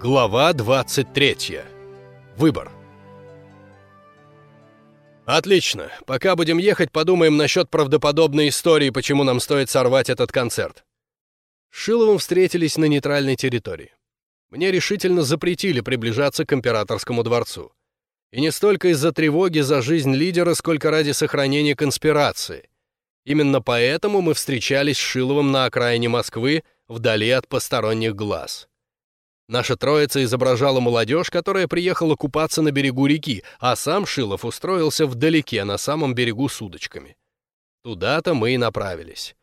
Глава 23. Выбор. Отлично. Пока будем ехать, подумаем насчет правдоподобной истории, почему нам стоит сорвать этот концерт. С Шиловым встретились на нейтральной территории. Мне решительно запретили приближаться к императорскому дворцу. И не столько из-за тревоги за жизнь лидера, сколько ради сохранения конспирации. Именно поэтому мы встречались с Шиловым на окраине Москвы, вдали от посторонних глаз. Наша троица изображала молодежь, которая приехала купаться на берегу реки, а сам Шилов устроился вдалеке, на самом берегу с удочками. Туда-то мы и направились.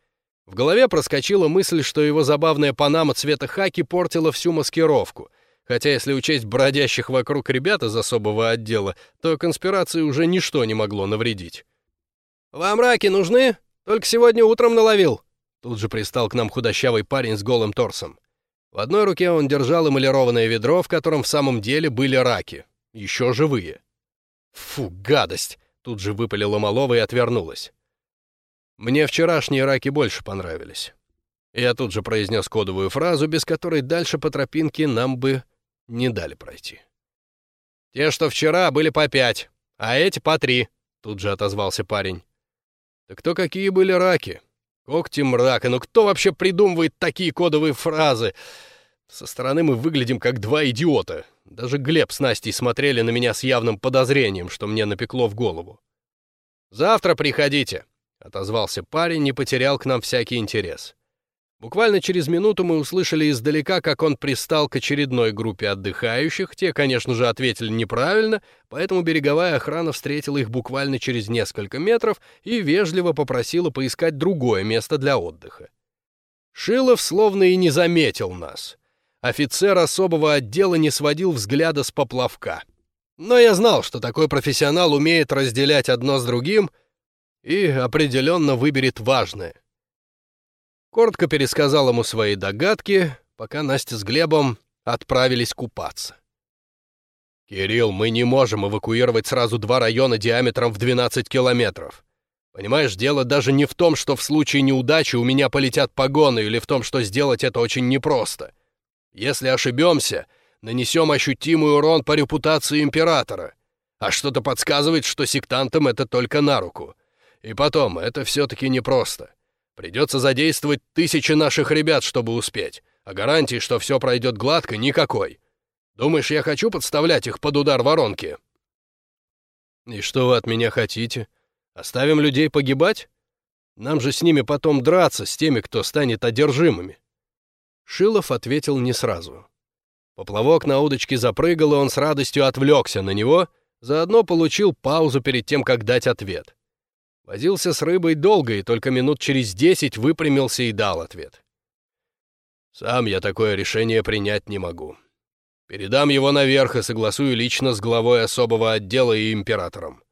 В голове проскочила мысль, что его забавная панама цвета хаки портила всю маскировку, хотя если учесть бродящих вокруг ребят из особого отдела, то конспирации уже ничто не могло навредить. «Вам раки нужны? Только сегодня утром наловил!» Тут же пристал к нам худощавый парень с голым торсом. В одной руке он держал эмалированное ведро, в котором в самом деле были раки. Еще живые. «Фу, гадость!» — тут же выпалила Малова и отвернулась. Мне вчерашние раки больше понравились. Я тут же произнес кодовую фразу, без которой дальше по тропинке нам бы не дали пройти. «Те, что вчера, были по пять, а эти по три», — тут же отозвался парень. «Так то какие были раки? Когти мрака, ну кто вообще придумывает такие кодовые фразы? Со стороны мы выглядим как два идиота. Даже Глеб с Настей смотрели на меня с явным подозрением, что мне напекло в голову. «Завтра приходите», — отозвался парень и потерял к нам всякий интерес. Буквально через минуту мы услышали издалека, как он пристал к очередной группе отдыхающих. Те, конечно же, ответили неправильно, поэтому береговая охрана встретила их буквально через несколько метров и вежливо попросила поискать другое место для отдыха. Шилов словно и не заметил нас. Офицер особого отдела не сводил взгляда с поплавка. Но я знал, что такой профессионал умеет разделять одно с другим и определенно выберет важное — Коротко пересказал ему свои догадки, пока Настя с Глебом отправились купаться. «Кирилл, мы не можем эвакуировать сразу два района диаметром в 12 километров. Понимаешь, дело даже не в том, что в случае неудачи у меня полетят погоны, или в том, что сделать это очень непросто. Если ошибемся, нанесем ощутимый урон по репутации императора. А что-то подсказывает, что сектантам это только на руку. И потом, это все-таки непросто. Придется задействовать тысячи наших ребят, чтобы успеть, а гарантии, что все пройдет гладко, никакой. Думаешь, я хочу подставлять их под удар воронки?» «И что вы от меня хотите? Оставим людей погибать? Нам же с ними потом драться, с теми, кто станет одержимыми». Шилов ответил не сразу. Поплавок на удочке запрыгал, и он с радостью отвлекся на него, заодно получил паузу перед тем, как дать ответ. Возился с рыбой долго и только минут через десять выпрямился и дал ответ. «Сам я такое решение принять не могу. Передам его наверх и согласую лично с главой особого отдела и императором.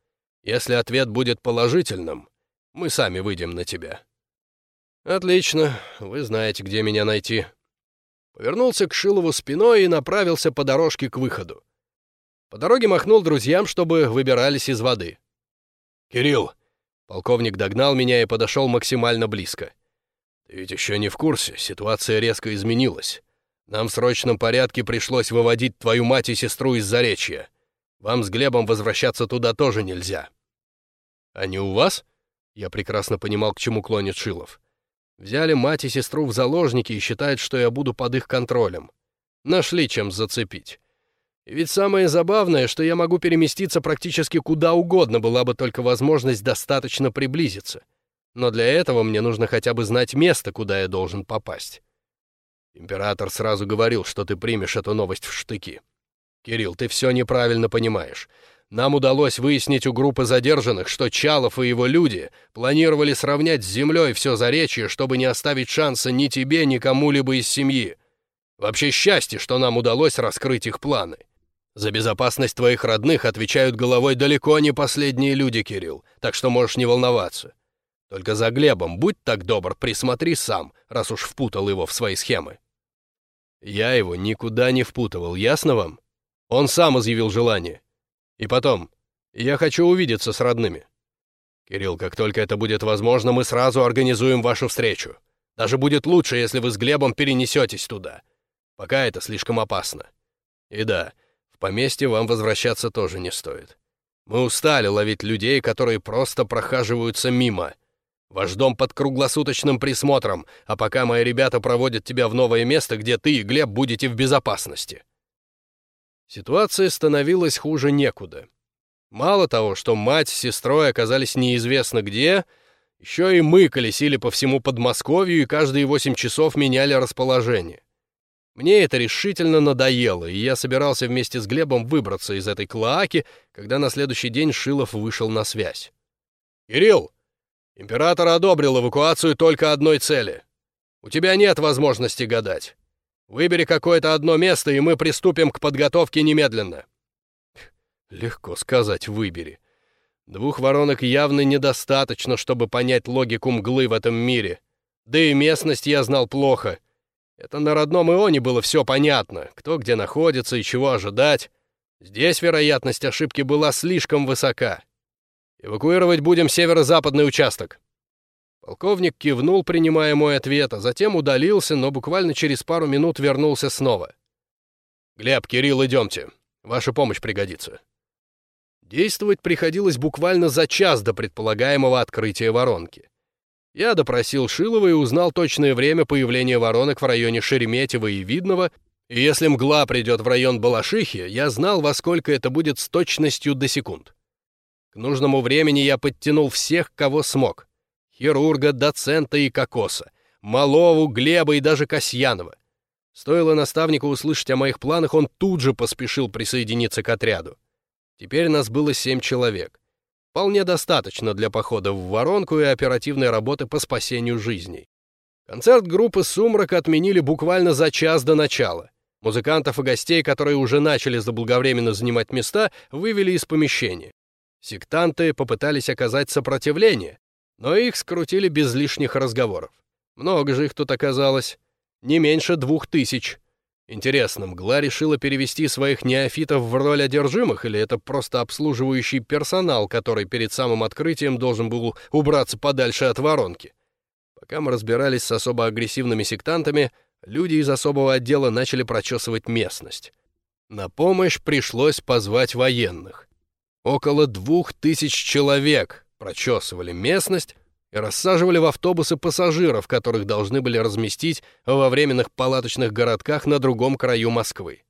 Если ответ будет положительным, мы сами выйдем на тебя». «Отлично, вы знаете, где меня найти». Повернулся к Шилову спиной и направился по дорожке к выходу. По дороге махнул друзьям, чтобы выбирались из воды. «Кирилл, Полковник догнал меня и подошел максимально близко. «Ты ведь еще не в курсе, ситуация резко изменилась. Нам в срочном порядке пришлось выводить твою мать и сестру из Заречья. Вам с Глебом возвращаться туда тоже нельзя». «Они у вас?» Я прекрасно понимал, к чему клонит Шилов. «Взяли мать и сестру в заложники и считают, что я буду под их контролем. Нашли чем зацепить. Ведь самое забавное, что я могу переместиться практически куда угодно, была бы только возможность достаточно приблизиться. Но для этого мне нужно хотя бы знать место, куда я должен попасть. Император сразу говорил, что ты примешь эту новость в штыки. Кирилл, ты все неправильно понимаешь. Нам удалось выяснить у группы задержанных, что Чалов и его люди планировали сравнять с землей все заречье, чтобы не оставить шанса ни тебе, ни кому-либо из семьи. Вообще счастье, что нам удалось раскрыть их планы. За безопасность твоих родных отвечают головой далеко не последние люди, Кирилл, так что можешь не волноваться. Только за Глебом будь так добр, присмотри сам, раз уж впутал его в свои схемы. Я его никуда не впутывал, ясно вам? Он сам изъявил желание. И потом, я хочу увидеться с родными. Кирилл, как только это будет возможно, мы сразу организуем вашу встречу. Даже будет лучше, если вы с Глебом перенесетесь туда. Пока это слишком опасно. И да, поместье вам возвращаться тоже не стоит. Мы устали ловить людей, которые просто прохаживаются мимо. Ваш дом под круглосуточным присмотром, а пока мои ребята проводят тебя в новое место, где ты и Глеб будете в безопасности. Ситуация становилась хуже некуда. Мало того, что мать с сестрой оказались неизвестно где, еще и мы колесили по всему Подмосковью и каждые восемь часов меняли расположение. Мне это решительно надоело, и я собирался вместе с Глебом выбраться из этой клоаки, когда на следующий день Шилов вышел на связь. «Кирилл, император одобрил эвакуацию только одной цели. У тебя нет возможности гадать. Выбери какое-то одно место, и мы приступим к подготовке немедленно». Легко сказать «выбери». Двух воронок явно недостаточно, чтобы понять логику мглы в этом мире. Да и местность я знал плохо — это на родном Ионе было все понятно, кто где находится и чего ожидать. Здесь вероятность ошибки была слишком высока. Эвакуировать будем северо-западный участок. Полковник кивнул, принимая мой ответ, а затем удалился, но буквально через пару минут вернулся снова. «Глеб, Кирилл, идемте. Ваша помощь пригодится». Действовать приходилось буквально за час до предполагаемого открытия воронки. Я допросил Шилова и узнал точное время появления воронок в районе Шереметьево и Видного, и если мгла придет в район Балашихи, я знал, во сколько это будет с точностью до секунд. К нужному времени я подтянул всех, кого смог. Хирурга, доцента и Кокоса, Малову, Глеба и даже Касьянова. Стоило наставнику услышать о моих планах, он тут же поспешил присоединиться к отряду. Теперь нас было семь человек. Вполне достаточно для похода в воронку и оперативной работы по спасению жизней. Концерт группы «Сумрак» отменили буквально за час до начала. Музыкантов и гостей, которые уже начали заблаговременно занимать места, вывели из помещения. Сектанты попытались оказать сопротивление, но их скрутили без лишних разговоров. Много же их тут оказалось. Не меньше двух тысяч. Интересно, Мгла решила перевести своих неофитов в роль одержимых, или это просто обслуживающий персонал, который перед самым открытием должен был убраться подальше от воронки? Пока мы разбирались с особо агрессивными сектантами, люди из особого отдела начали прочесывать местность. На помощь пришлось позвать военных. Около двух тысяч человек прочесывали местность, и рассаживали в автобусы пассажиров, которых должны были разместить во временных палаточных городках на другом краю Москвы.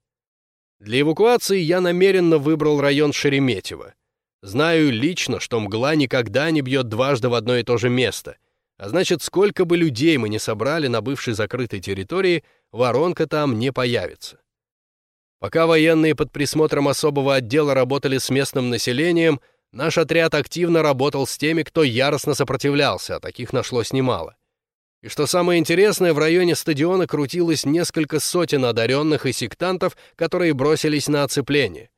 Для эвакуации я намеренно выбрал район Шереметьево. Знаю лично, что мгла никогда не бьет дважды в одно и то же место, а значит, сколько бы людей мы не собрали на бывшей закрытой территории, воронка там не появится. Пока военные под присмотром особого отдела работали с местным населением — Наш отряд активно работал с теми, кто яростно сопротивлялся, а таких нашлось немало. И что самое интересное, в районе стадиона крутилось несколько сотен одаренных и сектантов, которые бросились на оцепление.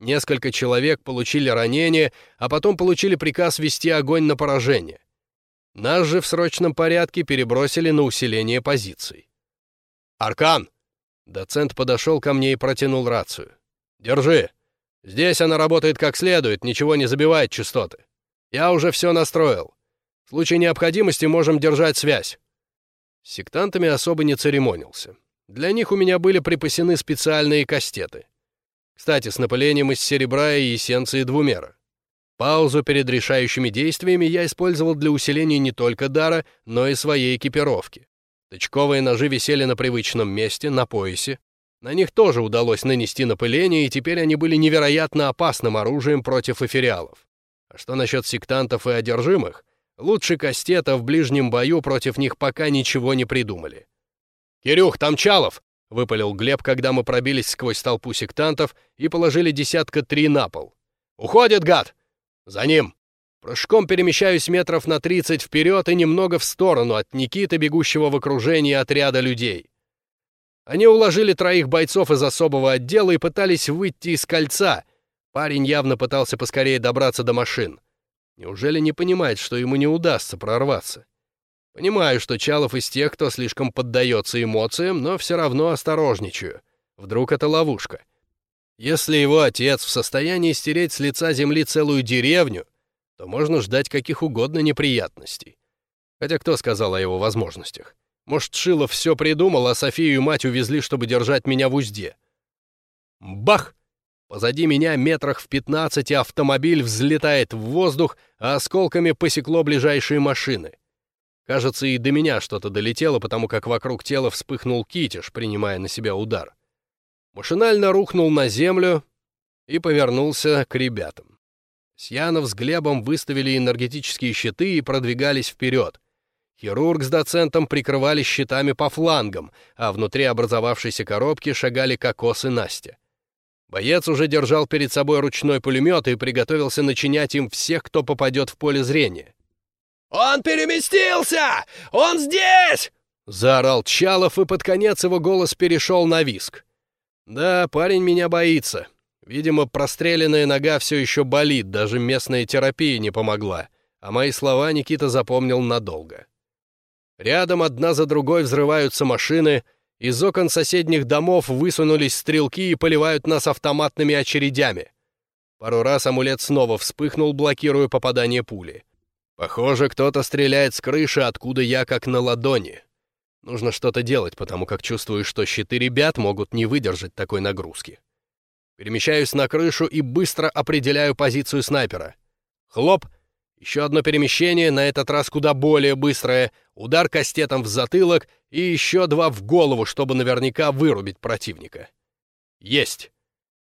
Несколько человек получили ранения, а потом получили приказ вести огонь на поражение. Нас же в срочном порядке перебросили на усиление позиций. «Аркан!» Доцент подошел ко мне и протянул рацию. «Держи!» Здесь она работает как следует, ничего не забивает частоты. Я уже все настроил. В случае необходимости можем держать связь. С сектантами особо не церемонился. Для них у меня были припасены специальные кастеты. Кстати, с напылением из серебра и эссенции двумера. Паузу перед решающими действиями я использовал для усиления не только дара, но и своей экипировки. Тычковые ножи висели на привычном месте, на поясе, на них тоже удалось нанести напыление, и теперь они были невероятно опасным оружием против эфириалов. А что насчет сектантов и одержимых? Лучше Кастета в ближнем бою против них пока ничего не придумали. «Кирюх, там Чалов!» — выпалил Глеб, когда мы пробились сквозь толпу сектантов и положили десятка три на пол. «Уходит, гад!» «За ним!» Прыжком перемещаюсь метров на тридцать вперед и немного в сторону от Никиты, бегущего в окружении отряда людей. Они уложили троих бойцов из особого отдела и пытались выйти из кольца. Парень явно пытался поскорее добраться до машин. Неужели не понимает, что ему не удастся прорваться? Понимаю, что Чалов из тех, кто слишком поддается эмоциям, но все равно осторожничаю. Вдруг это ловушка. Если его отец в состоянии стереть с лица земли целую деревню, то можно ждать каких угодно неприятностей. Хотя кто сказал о его возможностях? Может, Шилов все придумал, а Софию и мать увезли, чтобы держать меня в узде. Бах! Позади меня метрах в пятнадцати автомобиль взлетает в воздух, а осколками посекло ближайшие машины. Кажется, и до меня что-то долетело, потому как вокруг тела вспыхнул китиш, принимая на себя удар. Машинально рухнул на землю и повернулся к ребятам. Сьянов с Глебом выставили энергетические щиты и продвигались вперед. Хирург с доцентом прикрывали щитами по флангам, а внутри образовавшейся коробки шагали Кокос и Настя. Боец уже держал перед собой ручной пулемет и приготовился начинять им всех, кто попадет в поле зрения. «Он переместился! Он здесь!» — заорал Чалов, и под конец его голос перешел на виск. «Да, парень меня боится. Видимо, простреленная нога все еще болит, даже местная терапия не помогла, а мои слова Никита запомнил надолго. Рядом одна за другой взрываются машины, из окон соседних домов высунулись стрелки и поливают нас автоматными очередями. Пару раз амулет снова вспыхнул, блокируя попадание пули. Похоже, кто-то стреляет с крыши, откуда я как на ладони. Нужно что-то делать, потому как чувствую, что щиты ребят могут не выдержать такой нагрузки. Перемещаюсь на крышу и быстро определяю позицию снайпера. Хлоп! Еще одно перемещение, на этот раз куда более быстрое, удар кастетом в затылок и еще два в голову, чтобы наверняка вырубить противника. Есть!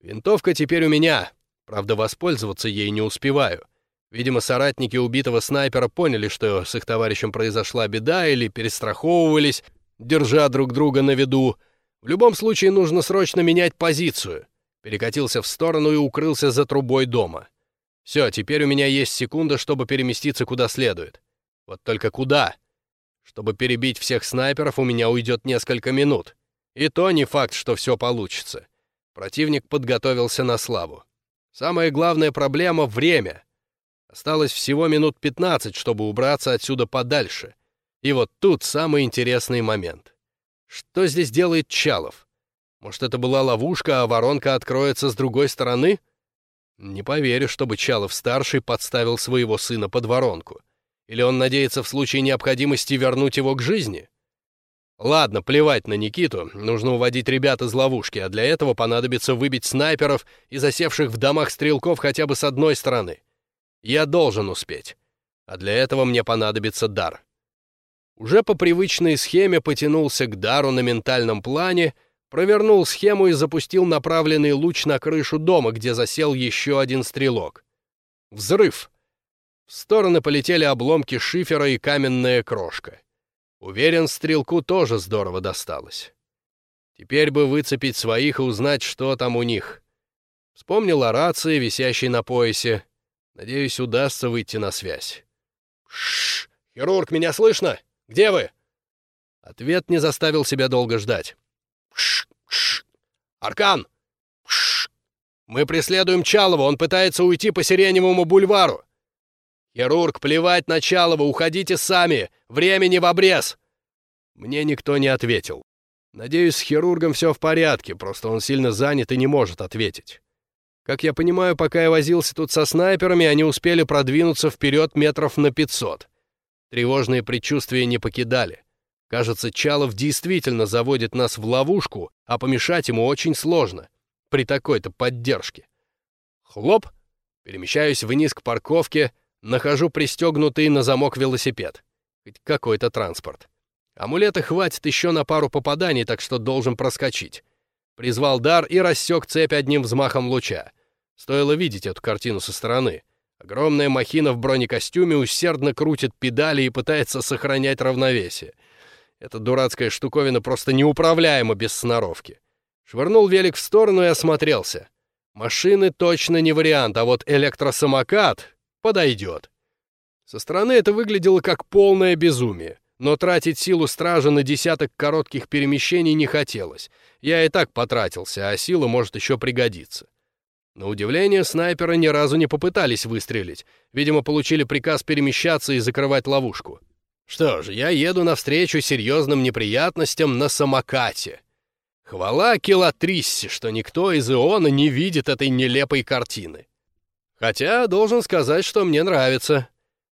Винтовка теперь у меня, правда, воспользоваться ей не успеваю. Видимо, соратники убитого снайпера поняли, что с их товарищем произошла беда или перестраховывались, держа друг друга на виду. В любом случае нужно срочно менять позицию. Перекатился в сторону и укрылся за трубой дома. Все, теперь у меня есть секунда, чтобы переместиться куда следует. Вот только куда? Чтобы перебить всех снайперов, у меня уйдет несколько минут. И то не факт, что все получится. Противник подготовился на славу. Самая главная проблема — время. Осталось всего минут 15, чтобы убраться отсюда подальше. И вот тут самый интересный момент. Что здесь делает Чалов? Может, это была ловушка, а воронка откроется с другой стороны? Не поверю, чтобы Чалов-старший подставил своего сына под воронку. Или он надеется в случае необходимости вернуть его к жизни? Ладно, плевать на Никиту, нужно уводить ребят из ловушки, а для этого понадобится выбить снайперов и засевших в домах стрелков хотя бы с одной стороны. Я должен успеть. А для этого мне понадобится дар. Уже по привычной схеме потянулся к дару на ментальном плане — провернул схему и запустил направленный луч на крышу дома, где засел еще один стрелок. Взрыв! В стороны полетели обломки шифера и каменная крошка. Уверен, стрелку тоже здорово досталось. Теперь бы выцепить своих и узнать, что там у них. Вспомнил о рации, висящей на поясе. Надеюсь, удастся выйти на связь. Шш! Хирург, меня слышно? Где вы? Ответ не заставил себя долго ждать. Пш, пш. Аркан! Пш. Мы преследуем Чалова, он пытается уйти по Сиреневому бульвару. Хирург, плевать на Чалова, уходите сами, времени в обрез. Мне никто не ответил. Надеюсь, с хирургом все в порядке, просто он сильно занят и не может ответить. Как я понимаю, пока я возился тут со снайперами, они успели продвинуться вперед метров на 500. Тревожные предчувствия не покидали. Кажется, Чалов действительно заводит нас в ловушку, а помешать ему очень сложно. При такой-то поддержке. Хлоп! Перемещаюсь вниз к парковке, нахожу пристегнутый на замок велосипед. Хоть какой-то транспорт. Амулета хватит еще на пару попаданий, так что должен проскочить. Призвал дар и рассек цепь одним взмахом луча. Стоило видеть эту картину со стороны. Огромная махина в бронекостюме усердно крутит педали и пытается сохранять равновесие. Эта дурацкая штуковина просто неуправляема без сноровки. Швырнул велик в сторону и осмотрелся. Машины точно не вариант, а вот электросамокат подойдет. Со стороны это выглядело как полное безумие, но тратить силу стража на десяток коротких перемещений не хотелось. Я и так потратился, а сила может еще пригодиться. На удивление, снайперы ни разу не попытались выстрелить. Видимо, получили приказ перемещаться и закрывать ловушку. Что ж, я еду навстречу серьезным неприятностям на самокате. Хвала Килатриссе, что никто из Иона не видит этой нелепой картины. Хотя, должен сказать, что мне нравится.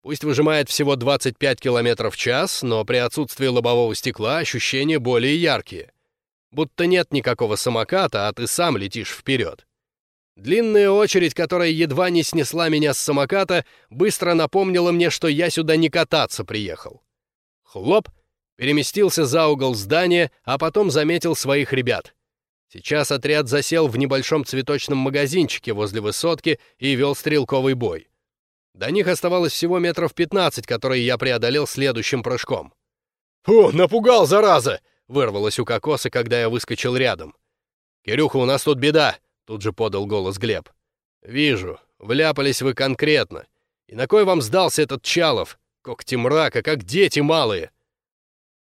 Пусть выжимает всего 25 км в час, но при отсутствии лобового стекла ощущения более яркие. будто нет никакого самоката, а ты сам летишь вперед. Длинная очередь, которая едва не снесла меня с самоката, быстро напомнила мне, что я сюда не кататься приехал. Хлоп, переместился за угол здания, а потом заметил своих ребят. Сейчас отряд засел в небольшом цветочном магазинчике возле высотки и вел стрелковый бой. До них оставалось всего метров 15, которые я преодолел следующим прыжком. «Фу, напугал, зараза!» — вырвалось у кокоса, когда я выскочил рядом. «Кирюха, у нас тут беда!» — тут же подал голос Глеб. «Вижу, вляпались вы конкретно. И на кой вам сдался этот Чалов? Когти мрака, как дети малые!»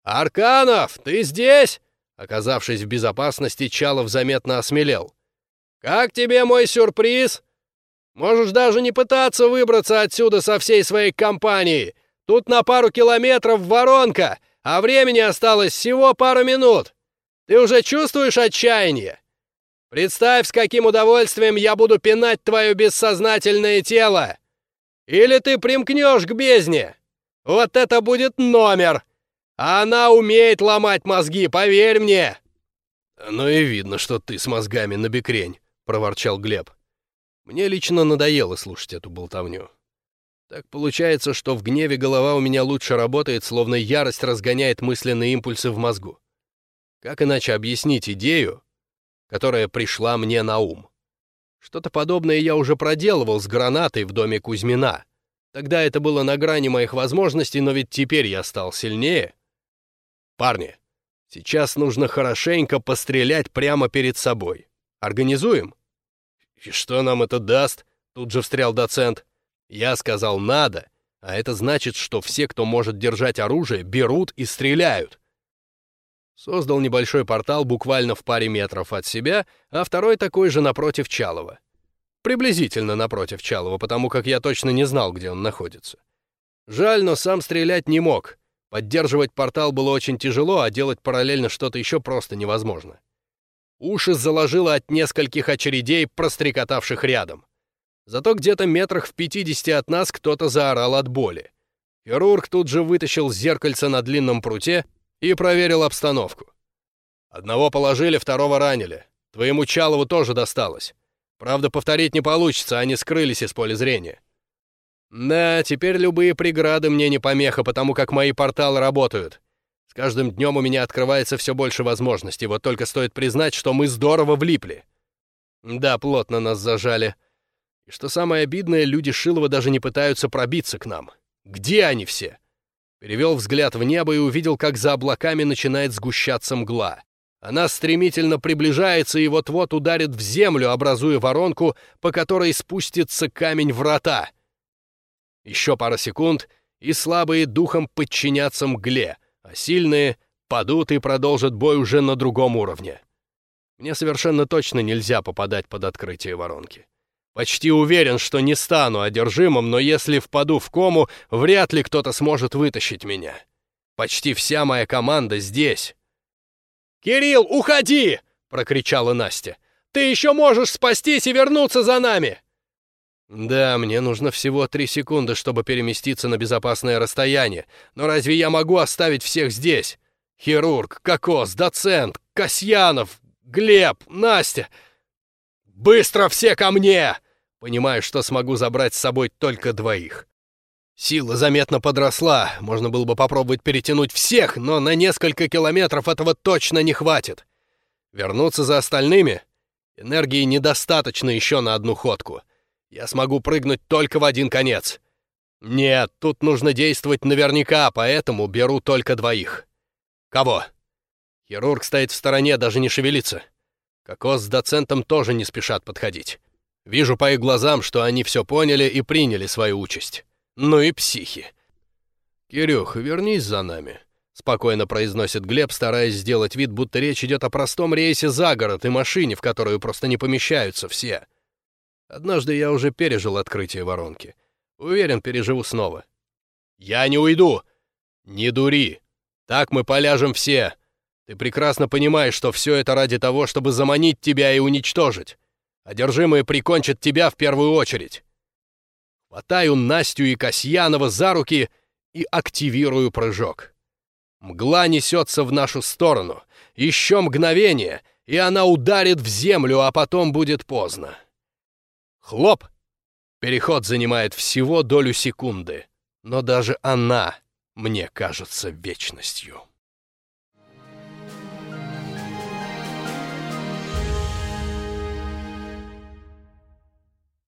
«Арканов, ты здесь?» Оказавшись в безопасности, Чалов заметно осмелел. «Как тебе мой сюрприз? Можешь даже не пытаться выбраться отсюда со всей своей компанией. Тут на пару километров воронка, а времени осталось всего пару минут. Ты уже чувствуешь отчаяние? Представь, с каким удовольствием я буду пинать твое бессознательное тело. Или ты примкнешь к бездне. Вот это будет номер!» Она умеет ломать мозги, поверь мне!» «Ну и видно, что ты с мозгами на бекрень», — проворчал Глеб. Мне лично надоело слушать эту болтовню. Так получается, что в гневе голова у меня лучше работает, словно ярость разгоняет мысленные импульсы в мозгу. Как иначе объяснить идею, которая пришла мне на ум? Что-то подобное я уже проделывал с гранатой в доме Кузьмина. Тогда это было на грани моих возможностей, но ведь теперь я стал сильнее. «Парни, сейчас нужно хорошенько пострелять прямо перед собой. Организуем?» «И что нам это даст?» — тут же встрял доцент. «Я сказал «надо», а это значит, что все, кто может держать оружие, берут и стреляют». Создал небольшой портал буквально в паре метров от себя, а второй такой же напротив Чалова. Приблизительно напротив Чалова, потому как я точно не знал, где он находится. Жаль, но сам стрелять не мог. Поддерживать портал было очень тяжело, а делать параллельно что-то еще просто невозможно. Уши заложило от нескольких очередей, прострекотавших рядом. Зато где-то метрах в пятидесяти от нас кто-то заорал от боли. Хирург тут же вытащил зеркальце на длинном пруте и проверил обстановку. Одного положили, второго ранили. Твоему Чалову тоже досталось. Правда, повторить не получится, они скрылись из поля зрения. Да, теперь любые преграды мне не помеха, потому как мои порталы работают. С каждым днем у меня открывается все больше возможностей, вот только стоит признать, что мы здорово влипли. Да, плотно нас зажали. И что самое обидное, люди Шилова даже не пытаются пробиться к нам. Где они все? Перевел взгляд в небо и увидел, как за облаками начинает сгущаться мгла. Она стремительно приближается и вот-вот ударит в землю, образуя воронку, по которой спустится камень врата. Еще пара секунд, и слабые духом подчинятся мгле, а сильные падут и продолжат бой уже на другом уровне. Мне совершенно точно нельзя попадать под открытие воронки. Почти уверен, что не стану одержимым, но если впаду в кому, вряд ли кто-то сможет вытащить меня. Почти вся моя команда здесь. «Кирилл, уходи!» — прокричала Настя. «Ты еще можешь спастись и вернуться за нами!» Да, мне нужно всего три секунды, чтобы переместиться на безопасное расстояние. Но разве я могу оставить всех здесь? Хирург, Кокос, доцент, Касьянов, Глеб, Настя. Быстро все ко мне! Понимаю, что смогу забрать с собой только двоих. Сила заметно подросла, можно было бы попробовать перетянуть всех, но на несколько километров этого точно не хватит. Вернуться за остальными? Энергии недостаточно еще на одну ходку. Я смогу прыгнуть только в один конец. Нет, тут нужно действовать наверняка, поэтому беру только двоих. Кого? Хирург стоит в стороне, даже не шевелится. Кокос с доцентом тоже не спешат подходить. Вижу по их глазам, что они все поняли и приняли свою участь. Ну и психи. «Кирюх, вернись за нами», — спокойно произносит Глеб, стараясь сделать вид, будто речь идет о простом рейсе за город и машине, в которую просто не помещаются все. Однажды я уже пережил открытие воронки. Уверен, переживу снова. «Я не уйду!» «Не дури! Так мы поляжем все! Ты прекрасно понимаешь, что все это ради того, чтобы заманить тебя и уничтожить. Одержимые прикончат тебя в первую очередь!» Хватаю Настю и Касьянова за руки и активирую прыжок. Мгла несется в нашу сторону. Еще мгновение, и она ударит в землю, а потом будет поздно. Хлоп! Переход занимает всего долю секунды, но даже она мне кажется вечностью.